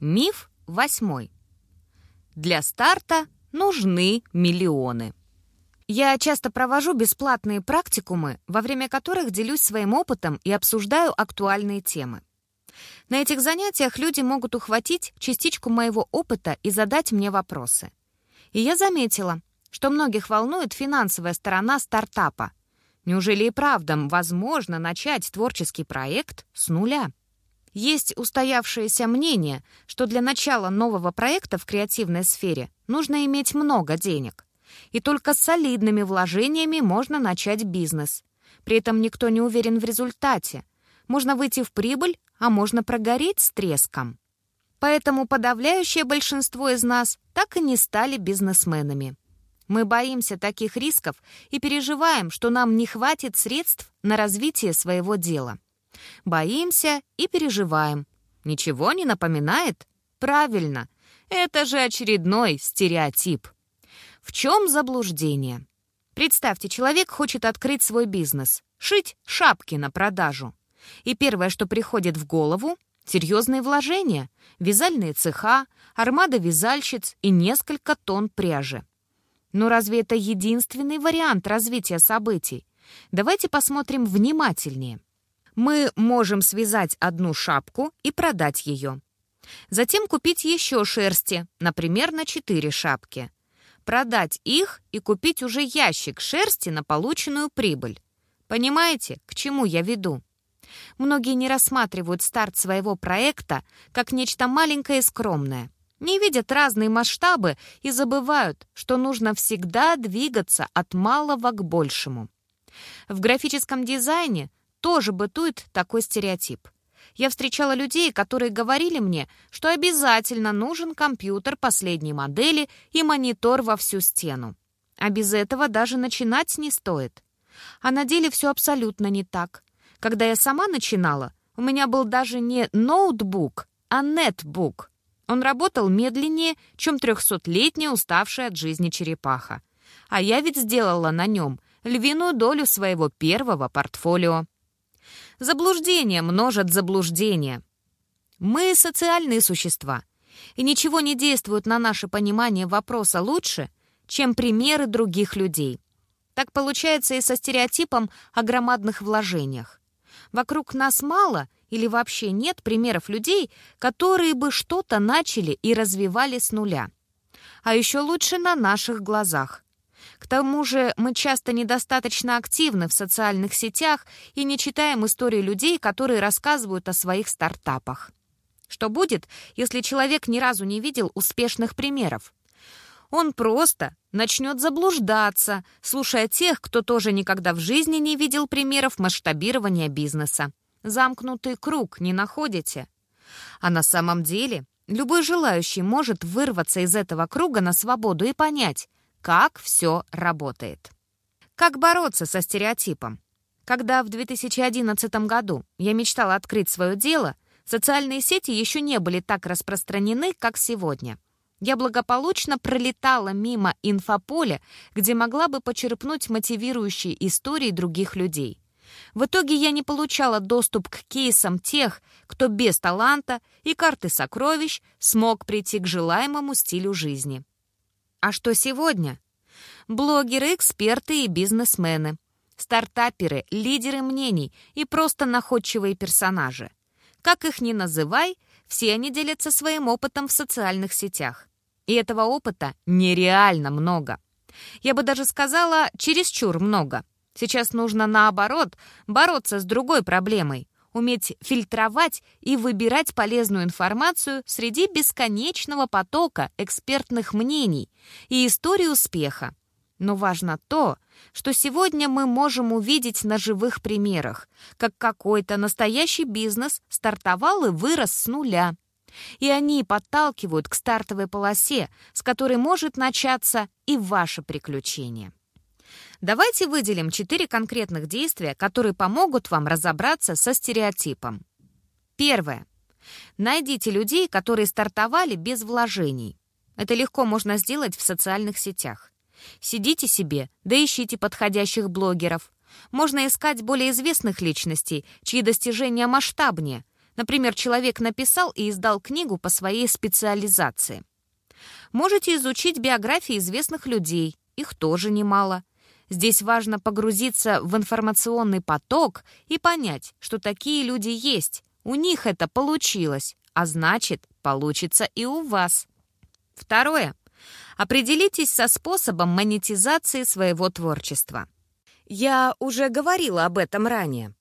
Миф восьмой. Для старта нужны миллионы. Я часто провожу бесплатные практикумы, во время которых делюсь своим опытом и обсуждаю актуальные темы. На этих занятиях люди могут ухватить частичку моего опыта и задать мне вопросы. И я заметила, что многих волнует финансовая сторона стартапа. Неужели и правда возможно начать творческий проект с нуля? Есть устоявшееся мнение, что для начала нового проекта в креативной сфере нужно иметь много денег. И только с солидными вложениями можно начать бизнес. При этом никто не уверен в результате. Можно выйти в прибыль, а можно прогореть с треском. Поэтому подавляющее большинство из нас так и не стали бизнесменами. Мы боимся таких рисков и переживаем, что нам не хватит средств на развитие своего дела. Боимся и переживаем. Ничего не напоминает? Правильно. Это же очередной стереотип. В чем заблуждение? Представьте, человек хочет открыть свой бизнес, шить шапки на продажу. И первое, что приходит в голову — серьезные вложения, вязальные цеха, армада вязальщиц и несколько тонн пряжи. Но разве это единственный вариант развития событий? Давайте посмотрим внимательнее мы можем связать одну шапку и продать ее. Затем купить еще шерсти, например, на 4 шапки. Продать их и купить уже ящик шерсти на полученную прибыль. Понимаете, к чему я веду? Многие не рассматривают старт своего проекта как нечто маленькое и скромное. Не видят разные масштабы и забывают, что нужно всегда двигаться от малого к большему. В графическом дизайне тоже бытует такой стереотип. Я встречала людей, которые говорили мне, что обязательно нужен компьютер последней модели и монитор во всю стену. А без этого даже начинать не стоит. А на деле все абсолютно не так. Когда я сама начинала, у меня был даже не ноутбук, а нетбук. Он работал медленнее, чем трехсотлетняя уставшая от жизни черепаха. А я ведь сделала на нем львиную долю своего первого портфолио. Заблуждения множат заблуждения. Мы социальные существа, и ничего не действует на наше понимание вопроса лучше, чем примеры других людей. Так получается и со стереотипом о громадных вложениях. Вокруг нас мало или вообще нет примеров людей, которые бы что-то начали и развивали с нуля. А еще лучше на наших глазах. К тому же мы часто недостаточно активны в социальных сетях и не читаем истории людей, которые рассказывают о своих стартапах. Что будет, если человек ни разу не видел успешных примеров? Он просто начнет заблуждаться, слушая тех, кто тоже никогда в жизни не видел примеров масштабирования бизнеса. Замкнутый круг, не находите? А на самом деле любой желающий может вырваться из этого круга на свободу и понять, как все работает. Как бороться со стереотипом? Когда в 2011 году я мечтала открыть свое дело, социальные сети еще не были так распространены, как сегодня. Я благополучно пролетала мимо инфополя, где могла бы почерпнуть мотивирующие истории других людей. В итоге я не получала доступ к кейсам тех, кто без таланта и карты сокровищ смог прийти к желаемому стилю жизни. А что сегодня? Блогеры, эксперты и бизнесмены. Стартаперы, лидеры мнений и просто находчивые персонажи. Как их ни называй, все они делятся своим опытом в социальных сетях. И этого опыта нереально много. Я бы даже сказала, чересчур много. Сейчас нужно, наоборот, бороться с другой проблемой уметь фильтровать и выбирать полезную информацию среди бесконечного потока экспертных мнений и истории успеха. Но важно то, что сегодня мы можем увидеть на живых примерах, как какой-то настоящий бизнес стартовал и вырос с нуля. И они подталкивают к стартовой полосе, с которой может начаться и ваше приключение. Давайте выделим четыре конкретных действия, которые помогут вам разобраться со стереотипом. Первое. Найдите людей, которые стартовали без вложений. Это легко можно сделать в социальных сетях. Сидите себе, да ищите подходящих блогеров. Можно искать более известных личностей, чьи достижения масштабнее. Например, человек написал и издал книгу по своей специализации. Можете изучить биографии известных людей, их тоже немало. Здесь важно погрузиться в информационный поток и понять, что такие люди есть, у них это получилось, а значит, получится и у вас. Второе. Определитесь со способом монетизации своего творчества. Я уже говорила об этом ранее.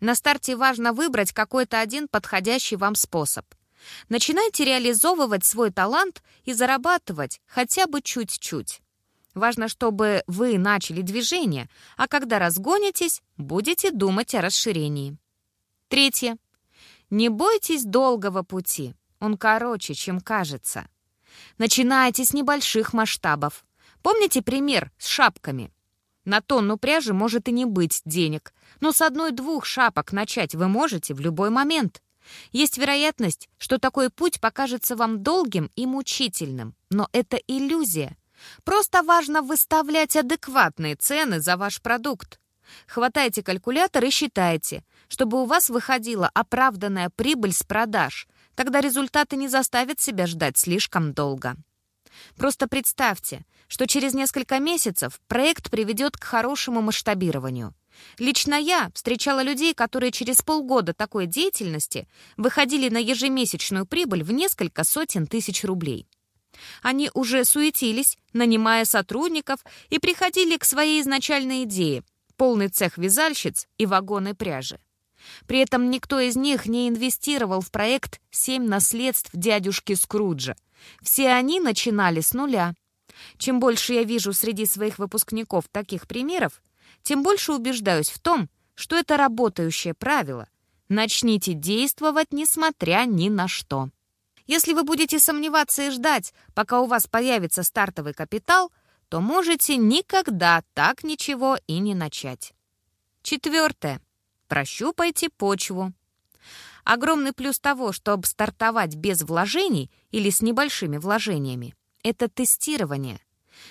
На старте важно выбрать какой-то один подходящий вам способ. Начинайте реализовывать свой талант и зарабатывать хотя бы чуть-чуть. Важно, чтобы вы начали движение, а когда разгонитесь, будете думать о расширении. Третье. Не бойтесь долгого пути. Он короче, чем кажется. Начинайте с небольших масштабов. Помните пример с шапками? На тонну пряжи может и не быть денег, но с одной-двух шапок начать вы можете в любой момент. Есть вероятность, что такой путь покажется вам долгим и мучительным, но это иллюзия. Просто важно выставлять адекватные цены за ваш продукт. Хватайте калькулятор и считайте, чтобы у вас выходила оправданная прибыль с продаж. Тогда результаты не заставят себя ждать слишком долго. Просто представьте, что через несколько месяцев проект приведет к хорошему масштабированию. Лично я встречала людей, которые через полгода такой деятельности выходили на ежемесячную прибыль в несколько сотен тысяч рублей. Они уже суетились, нанимая сотрудников, и приходили к своей изначальной идее – полный цех вязальщиц и вагоны пряжи. При этом никто из них не инвестировал в проект «Семь наследств дядюшки Скруджа». Все они начинали с нуля. Чем больше я вижу среди своих выпускников таких примеров, тем больше убеждаюсь в том, что это работающее правило. Начните действовать, несмотря ни на что. Если вы будете сомневаться и ждать, пока у вас появится стартовый капитал, то можете никогда так ничего и не начать. Четвертое. Прощупайте почву. Огромный плюс того, чтобы стартовать без вложений или с небольшими вложениями, это тестирование.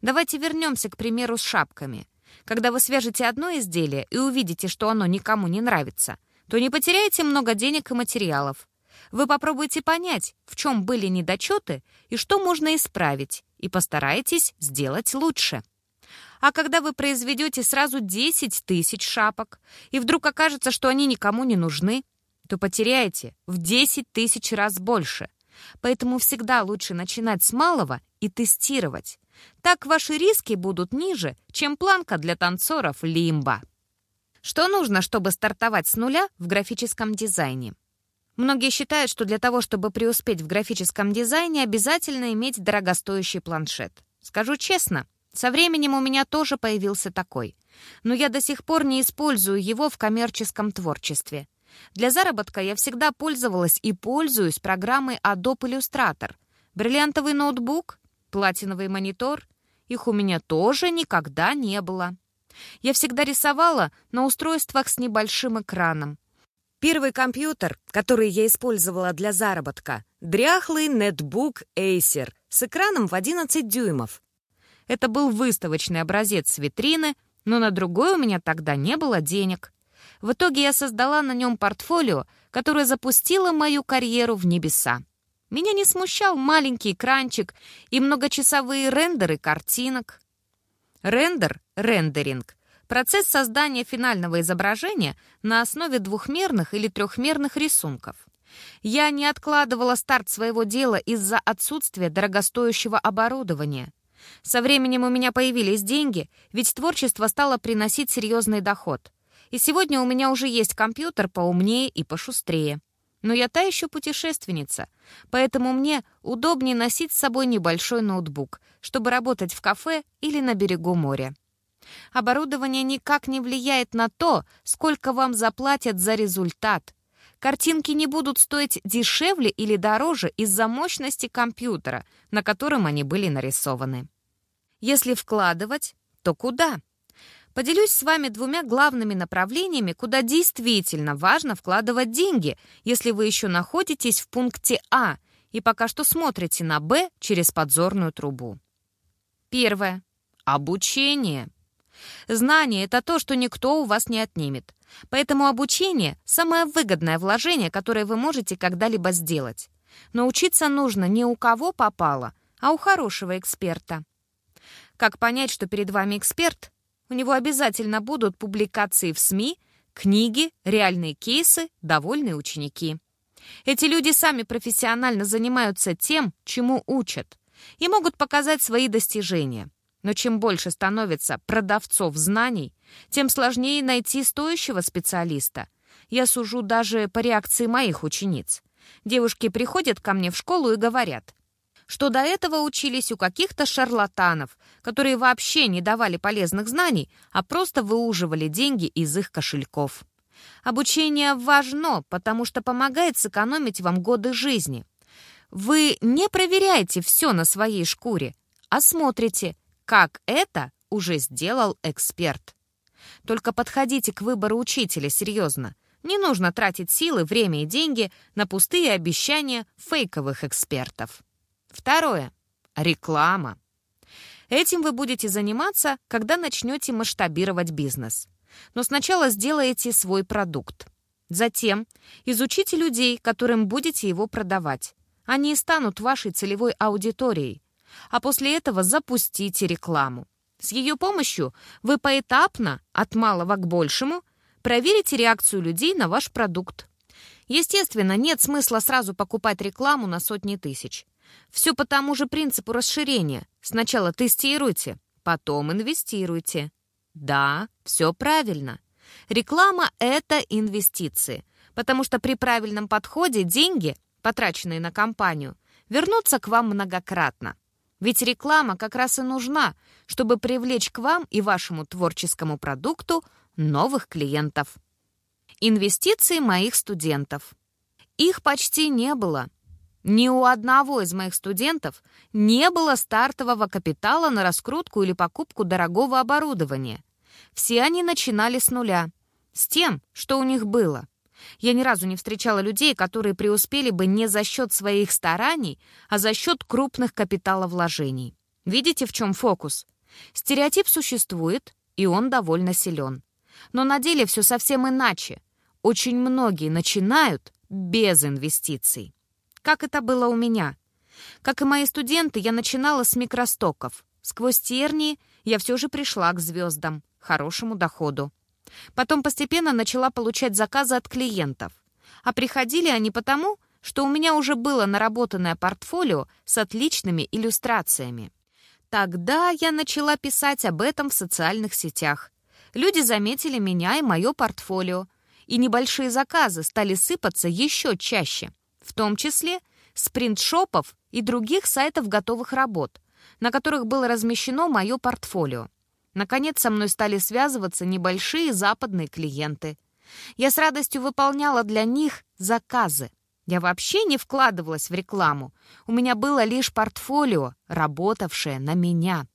Давайте вернемся к примеру с шапками. Когда вы свяжете одно изделие и увидите, что оно никому не нравится, то не потеряете много денег и материалов. Вы попробуйте понять, в чем были недочеты и что можно исправить, и постарайтесь сделать лучше. А когда вы произведете сразу 10 тысяч шапок, и вдруг окажется, что они никому не нужны, то потеряете в 10 тысяч раз больше. Поэтому всегда лучше начинать с малого и тестировать. Так ваши риски будут ниже, чем планка для танцоров лимба. Что нужно, чтобы стартовать с нуля в графическом дизайне? Многие считают, что для того, чтобы преуспеть в графическом дизайне, обязательно иметь дорогостоящий планшет. Скажу честно, со временем у меня тоже появился такой. Но я до сих пор не использую его в коммерческом творчестве. Для заработка я всегда пользовалась и пользуюсь программой Adobe Illustrator. Бриллиантовый ноутбук, платиновый монитор. Их у меня тоже никогда не было. Я всегда рисовала на устройствах с небольшим экраном. Первый компьютер, который я использовала для заработка, дряхлый нетбук Acer с экраном в 11 дюймов. Это был выставочный образец с витрины, но на другой у меня тогда не было денег. В итоге я создала на нем портфолио, которое запустило мою карьеру в небеса. Меня не смущал маленький экранчик и многочасовые рендеры картинок. Рендер, рендеринг Процесс создания финального изображения на основе двухмерных или трехмерных рисунков. Я не откладывала старт своего дела из-за отсутствия дорогостоящего оборудования. Со временем у меня появились деньги, ведь творчество стало приносить серьезный доход. И сегодня у меня уже есть компьютер поумнее и пошустрее. Но я та еще путешественница, поэтому мне удобнее носить с собой небольшой ноутбук, чтобы работать в кафе или на берегу моря. Оборудование никак не влияет на то, сколько вам заплатят за результат. Картинки не будут стоить дешевле или дороже из-за мощности компьютера, на котором они были нарисованы. Если вкладывать, то куда? Поделюсь с вами двумя главными направлениями, куда действительно важно вкладывать деньги, если вы еще находитесь в пункте А и пока что смотрите на Б через подзорную трубу. Первое. Обучение. Знание — это то, что никто у вас не отнимет. Поэтому обучение — самое выгодное вложение, которое вы можете когда-либо сделать. Но учиться нужно не у кого попало, а у хорошего эксперта. Как понять, что перед вами эксперт? У него обязательно будут публикации в СМИ, книги, реальные кейсы, довольные ученики. Эти люди сами профессионально занимаются тем, чему учат, и могут показать свои достижения. Но чем больше становится продавцов знаний, тем сложнее найти стоящего специалиста. Я сужу даже по реакции моих учениц. Девушки приходят ко мне в школу и говорят, что до этого учились у каких-то шарлатанов, которые вообще не давали полезных знаний, а просто выуживали деньги из их кошельков. Обучение важно, потому что помогает сэкономить вам годы жизни. Вы не проверяете все на своей шкуре, а смотрите, как это уже сделал эксперт. Только подходите к выбору учителя серьезно. Не нужно тратить силы, время и деньги на пустые обещания фейковых экспертов. Второе. Реклама. Этим вы будете заниматься, когда начнете масштабировать бизнес. Но сначала сделайте свой продукт. Затем изучите людей, которым будете его продавать. Они станут вашей целевой аудиторией. А после этого запустите рекламу. С ее помощью вы поэтапно, от малого к большему, проверите реакцию людей на ваш продукт. Естественно, нет смысла сразу покупать рекламу на сотни тысяч. Все по тому же принципу расширения. Сначала тестируйте, потом инвестируйте. Да, все правильно. Реклама — это инвестиции, потому что при правильном подходе деньги, потраченные на компанию, вернутся к вам многократно. Ведь реклама как раз и нужна, чтобы привлечь к вам и вашему творческому продукту новых клиентов. Инвестиции моих студентов. Их почти не было. Ни у одного из моих студентов не было стартового капитала на раскрутку или покупку дорогого оборудования. Все они начинали с нуля, с тем, что у них было. Я ни разу не встречала людей, которые преуспели бы не за счет своих стараний, а за счет крупных капиталовложений. Видите, в чем фокус? Стереотип существует, и он довольно силен. Но на деле все совсем иначе. Очень многие начинают без инвестиций. Как это было у меня? Как и мои студенты, я начинала с микростоков. Сквозь тернии я все же пришла к звездам, хорошему доходу. Потом постепенно начала получать заказы от клиентов. А приходили они потому, что у меня уже было наработанное портфолио с отличными иллюстрациями. Тогда я начала писать об этом в социальных сетях. Люди заметили меня и мое портфолио, и небольшие заказы стали сыпаться еще чаще, в том числе с принтшопов и других сайтов готовых работ, на которых было размещено мое портфолио. Наконец со мной стали связываться небольшие западные клиенты. Я с радостью выполняла для них заказы. Я вообще не вкладывалась в рекламу. У меня было лишь портфолио, работавшее на меня.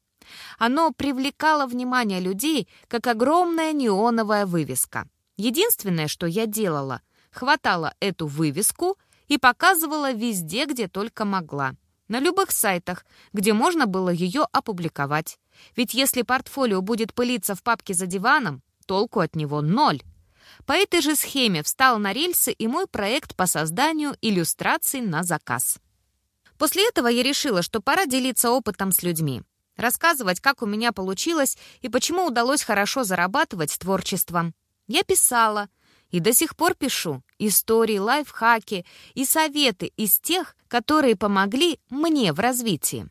Оно привлекало внимание людей, как огромная неоновая вывеска. Единственное, что я делала, хватала эту вывеску и показывала везде, где только могла. На любых сайтах, где можно было ее опубликовать. Ведь если портфолио будет пылиться в папке за диваном, толку от него ноль. По этой же схеме встал на рельсы и мой проект по созданию иллюстраций на заказ. После этого я решила, что пора делиться опытом с людьми. Рассказывать, как у меня получилось и почему удалось хорошо зарабатывать творчеством. Я писала, и до сих пор пишу истории, лайфхаки и советы из тех, которые помогли мне в развитии.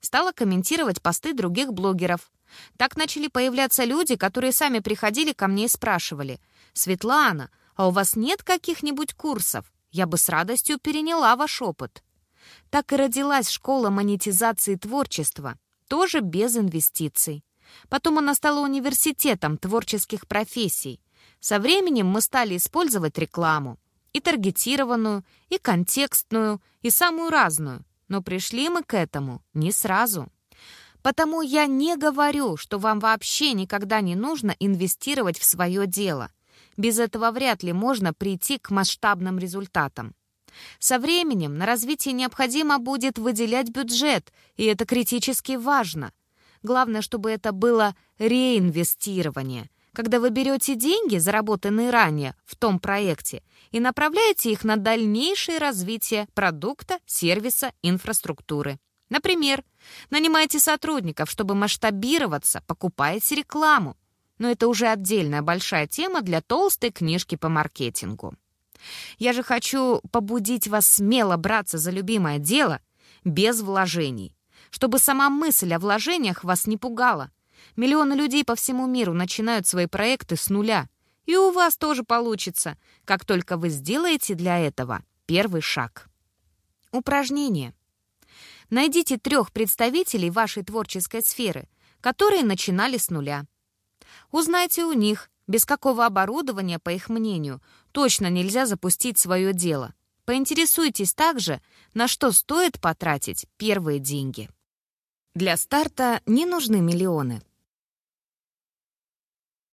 Стала комментировать посты других блогеров. Так начали появляться люди, которые сами приходили ко мне и спрашивали, «Светлана, а у вас нет каких-нибудь курсов? Я бы с радостью переняла ваш опыт». Так и родилась школа монетизации творчества, тоже без инвестиций. Потом она стала университетом творческих профессий. Со временем мы стали использовать рекламу. И таргетированную, и контекстную, и самую разную. Но пришли мы к этому не сразу. Потому я не говорю, что вам вообще никогда не нужно инвестировать в свое дело. Без этого вряд ли можно прийти к масштабным результатам. Со временем на развитие необходимо будет выделять бюджет, и это критически важно. Главное, чтобы это было реинвестирование, когда вы берете деньги, заработанные ранее в том проекте, и направляете их на дальнейшее развитие продукта, сервиса, инфраструктуры. Например, нанимаете сотрудников, чтобы масштабироваться, покупаете рекламу. Но это уже отдельная большая тема для толстой книжки по маркетингу. Я же хочу побудить вас смело браться за любимое дело без вложений, чтобы сама мысль о вложениях вас не пугала. Миллионы людей по всему миру начинают свои проекты с нуля. И у вас тоже получится, как только вы сделаете для этого первый шаг. Упражнение. Найдите трех представителей вашей творческой сферы, которые начинали с нуля. Узнайте у них, без какого оборудования, по их мнению, точно нельзя запустить свое дело. Поинтересуйтесь также, на что стоит потратить первые деньги. Для старта не нужны миллионы.